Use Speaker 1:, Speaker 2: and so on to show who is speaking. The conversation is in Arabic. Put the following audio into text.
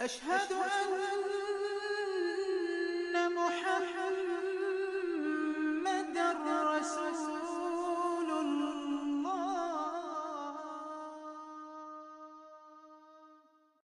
Speaker 1: أشهد أن